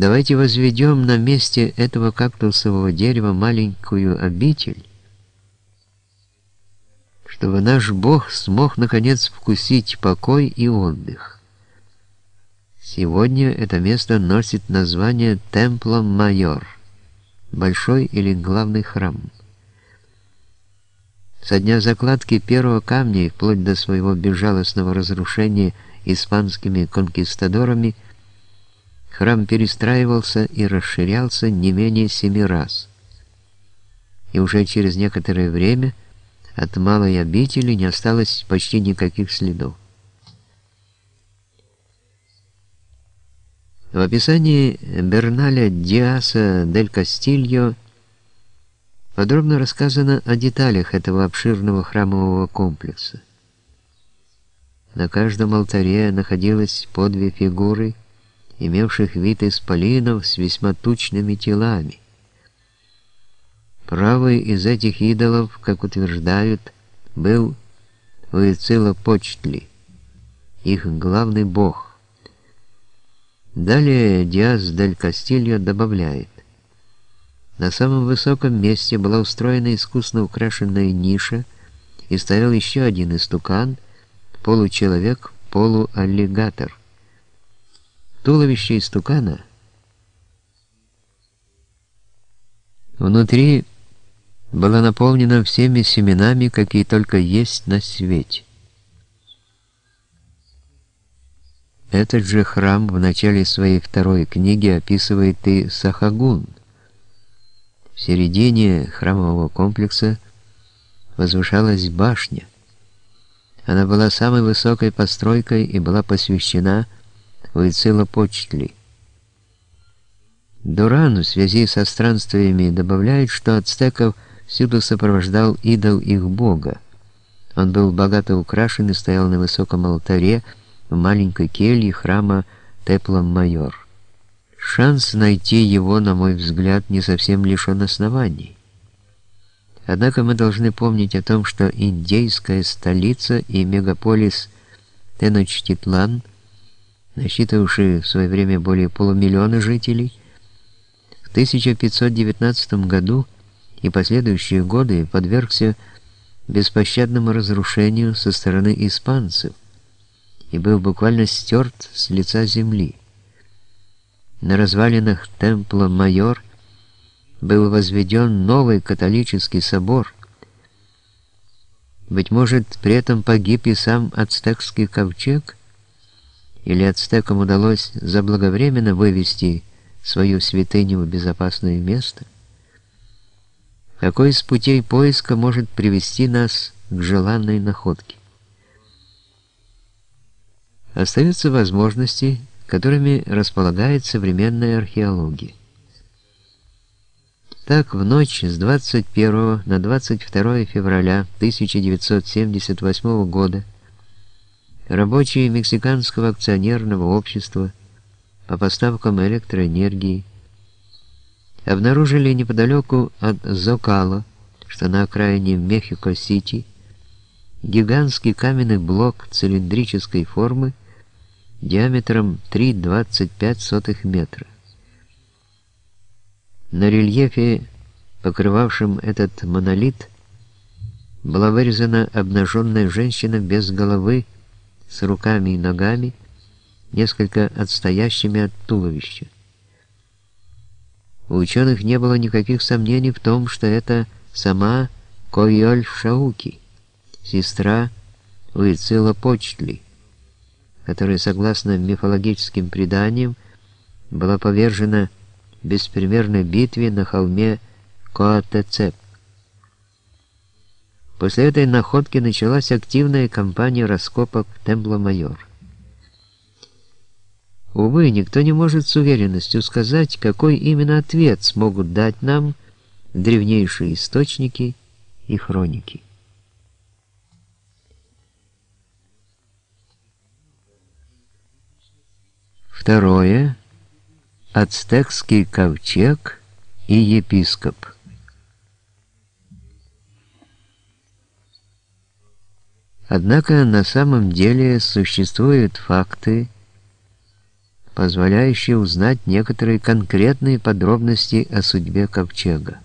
Давайте возведем на месте этого кактусового дерева маленькую обитель, чтобы наш Бог смог наконец вкусить покой и отдых. Сегодня это место носит название Темплом Майор, большой или главный храм. Со дня закладки первого камня и вплоть до своего безжалостного разрушения испанскими конкистадорами храм перестраивался и расширялся не менее семи раз. И уже через некоторое время от малой обители не осталось почти никаких следов. В описании Берналя Диаса дель Кастильо подробно рассказано о деталях этого обширного храмового комплекса. На каждом алтаре находилось по две фигуры, имевших вид исполинов с весьма тучными телами. Правый из этих идолов, как утверждают, был Уицилопочтли, их главный бог. Далее Диас дель Кастильо добавляет. На самом высоком месте была устроена искусно украшенная ниша и стоял еще один истукан, получеловек, полуаллигатор. Туловище истукана внутри было наполнено всеми семенами, какие только есть на свете. Этот же храм в начале своей второй книги описывает и Сахагун. В середине храмового комплекса возвышалась башня. Она была самой высокой постройкой и была посвящена Уицилопочтли. Дуран в связи со странствиями добавляет, что ацтеков всюду сопровождал идол их бога. Он был богато украшен и стоял на высоком алтаре, в маленькой келье храма Теплом-Майор. Шанс найти его, на мой взгляд, не совсем лишен оснований. Однако мы должны помнить о том, что индейская столица и мегаполис Теночтитлан, насчитывавший в свое время более полумиллиона жителей, в 1519 году и последующие годы подвергся беспощадному разрушению со стороны испанцев, и был буквально стерт с лица земли. На развалинах темпла Майор был возведен новый католический собор. Быть может, при этом погиб и сам ацтекский ковчег, или ацтекам удалось заблаговременно вывести свою святыню в безопасное место? Какой из путей поиска может привести нас к желанной находке? остаются возможности, которыми располагает современная археология. Так, в ночь с 21 на 22 февраля 1978 года рабочие Мексиканского акционерного общества по поставкам электроэнергии обнаружили неподалеку от Зокало, что на окраине Мехико-Сити, гигантский каменный блок цилиндрической формы диаметром 3,25 метра. На рельефе, покрывавшем этот монолит, была вырезана обнаженная женщина без головы, с руками и ногами, несколько отстоящими от туловища. У ученых не было никаких сомнений в том, что это сама Койоль Шауки, сестра Уицила Почтли которая, согласно мифологическим преданиям, была повержена в беспримерной битве на холме Коатецеп. После этой находки началась активная кампания раскопок Темпла-Майор. Увы, никто не может с уверенностью сказать, какой именно ответ смогут дать нам древнейшие источники и хроники. Второе. Ацтекский ковчег и епископ. Однако на самом деле существуют факты, позволяющие узнать некоторые конкретные подробности о судьбе ковчега.